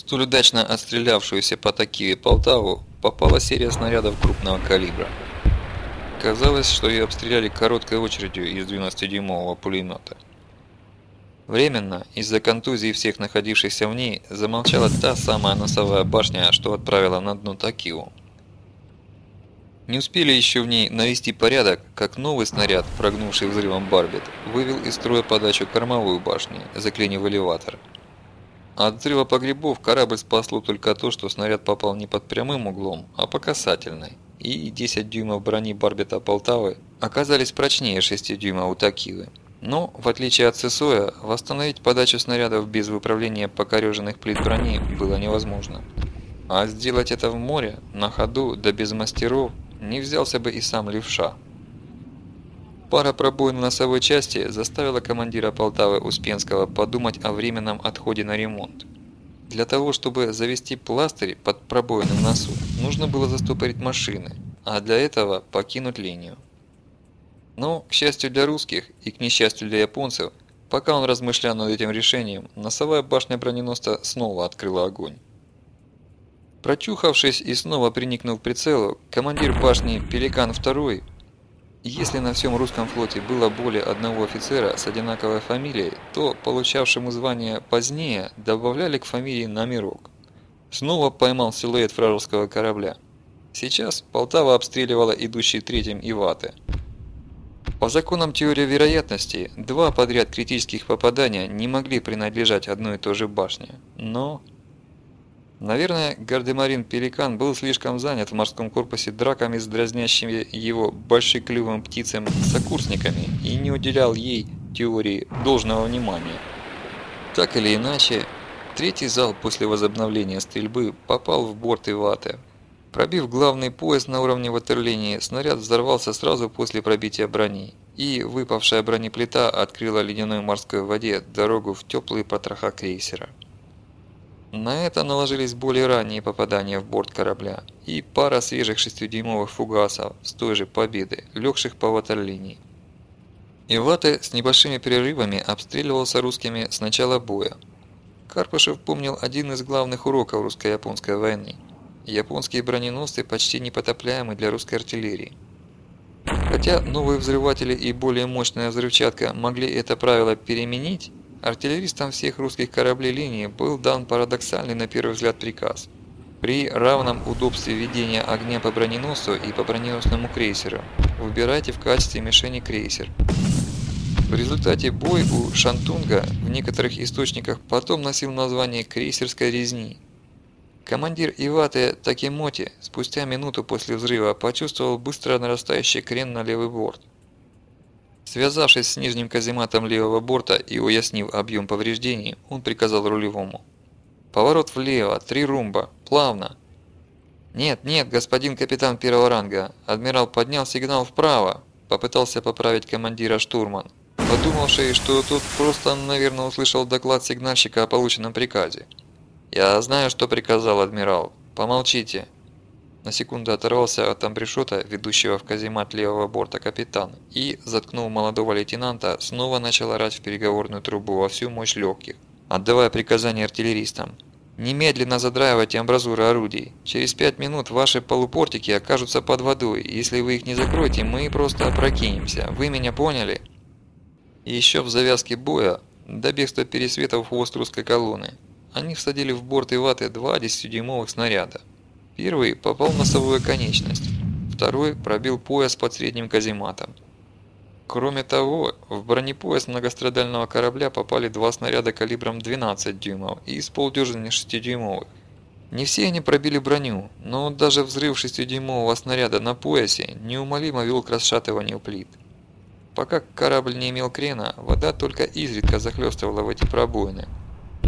столь удачно отстрелявшуюся по Такиве Полтаву попала серия снарядов крупного калибра. Казалось, что ее обстреляли короткой очередью из 12-дюймового пулемета. Временно, из-за контузии всех находившихся в ней, замолчала та самая носовая башня, что отправила на дно Такиву. Не успели еще в ней навести порядок, как новый снаряд, прогнувший взрывом Барбет, вывел из строя подачу кормовой башни, заклинив элеватор. От взрыва погребов корабль спасло только то, что снаряд попал не под прямым углом, а по касательной, и 10 дюймов брони Барбета Полтавы оказались прочнее 6 дюймов у Такивы. Но, в отличие от Сесоя, восстановить подачу снарядов без выправления покореженных плит брони было невозможно. А сделать это в море, на ходу, да без мастеров, не взялся бы и сам левша. Пара пробоин в носовой части заставила командира Полтавы Успенского подумать о временном отходе на ремонт. Для того, чтобы завести пластырь под пробоины в носу, нужно было застопорить машины, а для этого покинуть линию. Но, к счастью для русских и к несчастью для японцев, пока он размышлял над этим решением, носовая башня броненосца снова открыла огонь. Прочухавшись и снова приникнув к прицелу, командир башни «Пеликан II» Если на всем русском флоте было более одного офицера с одинаковой фамилией, то получавшему звание позднее добавляли к фамилии номерок. Снова поймал силуэт вражеского корабля. Сейчас Полтава обстреливала идущий третьим Иваты. По законам теории вероятности, два подряд критических попадания не могли принадлежать одной и той же башне. Но... Наверное, гардемарин Пеликан был слишком занят в морском корпусе драками с дразнящими его большеклювым птицам сокурсниками и не уделял ей, теории, должного внимания. Так или иначе, третий зал после возобновления стрельбы попал в борт Иваты. Пробив главный пояс на уровне ватерлинии, снаряд взорвался сразу после пробития брони, и выпавшая бронеплита открыла ледяной морской воде дорогу в теплые потроха крейсера. На это наложились более ранние попадания в борт корабля и пара свежих шестидюймовых фугасов с той же победы, легших по ватерлинии. Иваты с небольшими перерывами обстреливался русскими с начала боя. Карпышев помнил один из главных уроков русско-японской войны. Японские броненосцы почти непотопляемы для русской артиллерии. Хотя новые взрыватели и более мощная взрывчатка могли это правило переменить, Артиллеристам всех русских кораблей линии был дан парадоксальный на первый взгляд приказ. При равном удобстве ведения огня по броненосцу и по броненосному крейсеру выбирайте в качестве мишени крейсер. В результате бой у Шантунга в некоторых источниках потом носил название крейсерской резни. Командир Иваты Такимоти спустя минуту после взрыва почувствовал быстро нарастающий крен на левый борт. Связавшись с нижним казематом левого борта и уяснив объем повреждений, он приказал рулевому. «Поворот влево, три румба, плавно». «Нет, нет, господин капитан первого ранга, адмирал поднял сигнал вправо», попытался поправить командира штурман, подумавший, что тот просто, наверное, услышал доклад сигнальщика о полученном приказе. «Я знаю, что приказал адмирал. Помолчите. На секунду оторвался от амбрешота, ведущего в каземат левого борта капитан, и, заткнув молодого лейтенанта, снова начал орать в переговорную трубу во всю мощь легких, отдавая приказания артиллеристам. «Немедленно задраивайте амбразуры орудий. Через пять минут ваши полупортики окажутся под водой. Если вы их не закроете, мы просто опрокинемся. Вы меня поняли?» И еще в завязке боя, до бегства пересветов хвост русской колонны, они всадили в борт Иваты два 10-дюймовых снаряда. Первый попал в носовую конечность, второй пробил пояс под средним казематом. Кроме того, в бронепояс многострадального корабля попали два снаряда калибром 12 дюймов и из полдюжины 6-дюймовых. Не все они пробили броню, но даже взрыв 6-дюймового снаряда на поясе неумолимо вел к расшатыванию плит. Пока корабль не имел крена, вода только изредка захлестывала в эти пробоины –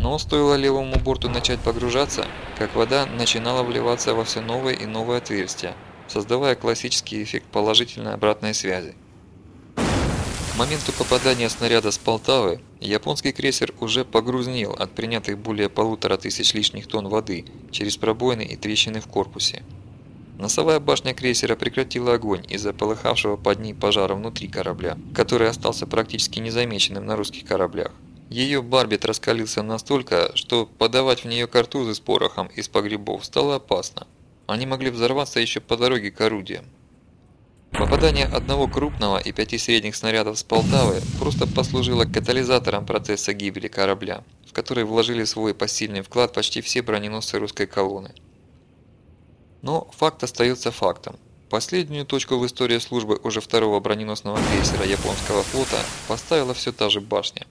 но стоило левому борту начать погружаться, как вода начинала вливаться во все новые и новые отверстия, создавая классический эффект положительной обратной связи. К моменту попадания снаряда с Полтавы, японский крейсер уже погрузнил от принятых более полутора тысяч лишних тонн воды через пробоины и трещины в корпусе. Носовая башня крейсера прекратила огонь из-за полыхавшего под ней пожара внутри корабля, который остался практически незамеченным на русских кораблях. Ее барбит раскалился настолько, что подавать в нее картузы с порохом из погребов стало опасно. Они могли взорваться еще по дороге к орудиям. Попадание одного крупного и пяти средних снарядов с Полтавы просто послужило катализатором процесса гибели корабля, в который вложили свой посильный вклад почти все броненосцы русской колонны. Но факт остается фактом. Последнюю точку в истории службы уже второго броненосного крейсера японского флота поставила все та же башня.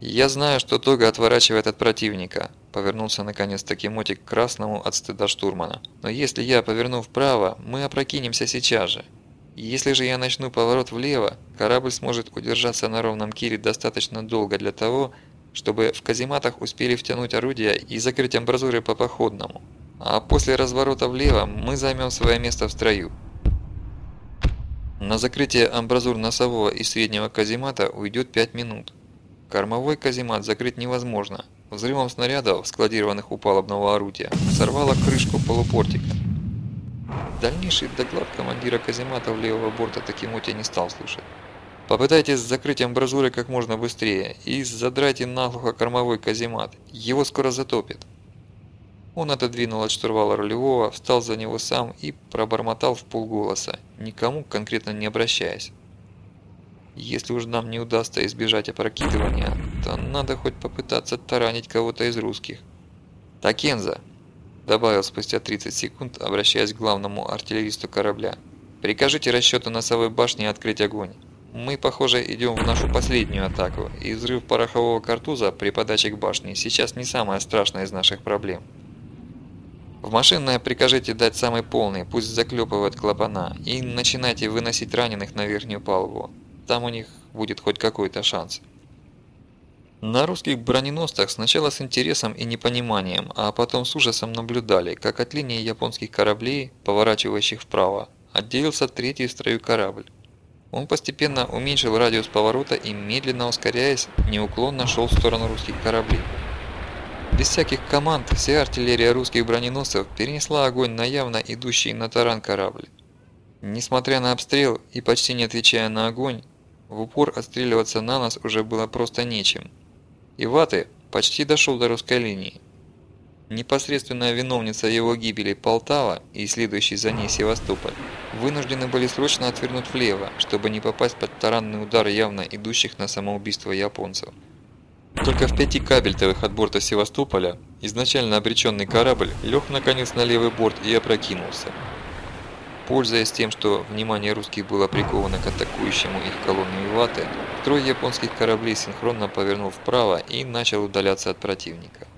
«Я знаю, что Тога отворачивает от противника», – повернулся наконец-таки Мотик к красному от стыда штурмана. «Но если я поверну вправо, мы опрокинемся сейчас же. Если же я начну поворот влево, корабль сможет удержаться на ровном кире достаточно долго для того, чтобы в казематах успели втянуть орудия и закрыть амбразуры по походному. А после разворота влево мы займем свое место в строю. На закрытие амбразур носового и среднего каземата уйдет 5 минут. Кормовой каземат закрыть невозможно. Взрывом снарядов, складированных у палубного орудия, сорвало крышку полупортика. Дальнейший доклад командира казематов левого борта Такимоти не стал слушать. Попытайтесь закрыть амбразуры как можно быстрее и задрайте наглухо кормовой каземат. Его скоро затопит. Он отодвинул от штурвала рулевого, встал за него сам и пробормотал в полголоса, никому конкретно не обращаясь. Если уж нам не удастся избежать опрокидывания, то надо хоть попытаться таранить кого-то из русских. «Такенза!» – добавил спустя 30 секунд, обращаясь к главному артиллеристу корабля. «Прикажите расчету носовой башни открыть огонь. Мы, похоже, идем в нашу последнюю атаку, и взрыв порохового картуза при подаче к башне сейчас не самая страшная из наших проблем. В машинное прикажите дать самый полный, пусть заклепывают клапана, и начинайте выносить раненых на верхнюю палубу. Там у них будет хоть какой-то шанс. На русских броненосцах сначала с интересом и непониманием, а потом с ужасом наблюдали, как от линии японских кораблей, поворачивающих вправо, отделился третий в строю корабль. Он постепенно уменьшил радиус поворота и, медленно ускоряясь, неуклонно шел в сторону русских кораблей. Без всяких команд вся артиллерия русских броненосцев перенесла огонь на явно идущий на таран корабль. Несмотря на обстрел и почти не отвечая на огонь, в упор отстреливаться на нас уже было просто нечем. И Ваты почти дошел до русской линии. Непосредственная виновница его гибели Полтава и следующий за ней Севастополь вынуждены были срочно отвернуть влево, чтобы не попасть под таранный удар явно идущих на самоубийство японцев. Только в пяти кабельтовых от борта Севастополя изначально обреченный корабль лег наконец на левый борт и опрокинулся. Пользуясь тем, что внимание русских было приковано к атакующему их колонну Иваты, трое японских кораблей синхронно повернул вправо и начал удаляться от противника.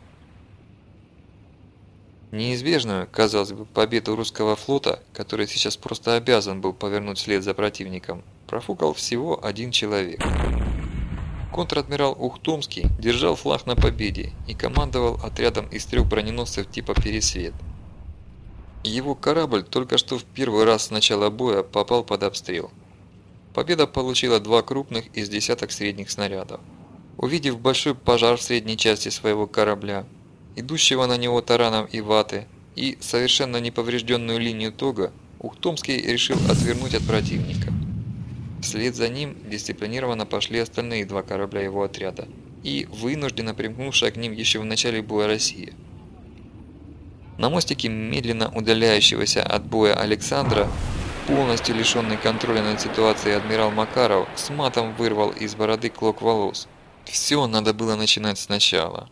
Неизбежную, казалось бы, победу русского флота, который сейчас просто обязан был повернуть вслед за противником, профукал всего один человек. Контр-адмирал Ухтомский держал флаг на победе и командовал отрядом из трех броненосцев типа «Пересвет». Его корабль только что в первый раз с начала боя попал под обстрел. Победа получила два крупных из десяток средних снарядов. Увидев большой пожар в средней части своего корабля, идущего на него тараном и ваты, и совершенно неповрежденную линию тога, Ухтомский решил отвернуть от противника. Вслед за ним дисциплинированно пошли остальные два корабля его отряда и вынужденно примкнувшая к ним еще в начале боя Россия. На мостике медленно удаляющегося от боя Александра, полностью лишенный контроля над ситуацией адмирал Макаров с матом вырвал из бороды клок волос. Все надо было начинать сначала.